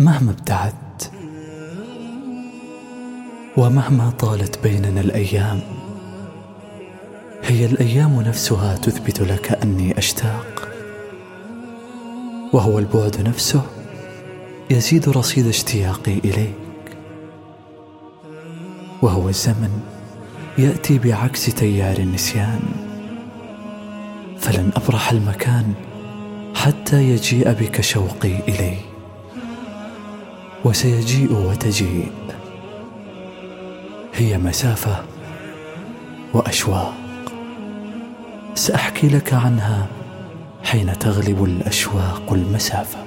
مهما ابتعدت ومهما طالت بيننا الأيام هي الأيام نفسها تثبت لك أني أشتاق. وهو البعد نفسه يزيد رصيد اشتياقي إليك. وهو الزمن يأتي بعكس تيار النسيان. فلن أبرح المكان حتى يجيء بك شوقي اليه وسيجيء وتجيء. هي مسافة وأشواق. سأحكي لك عنها حين تغلب الأشواق المسافة.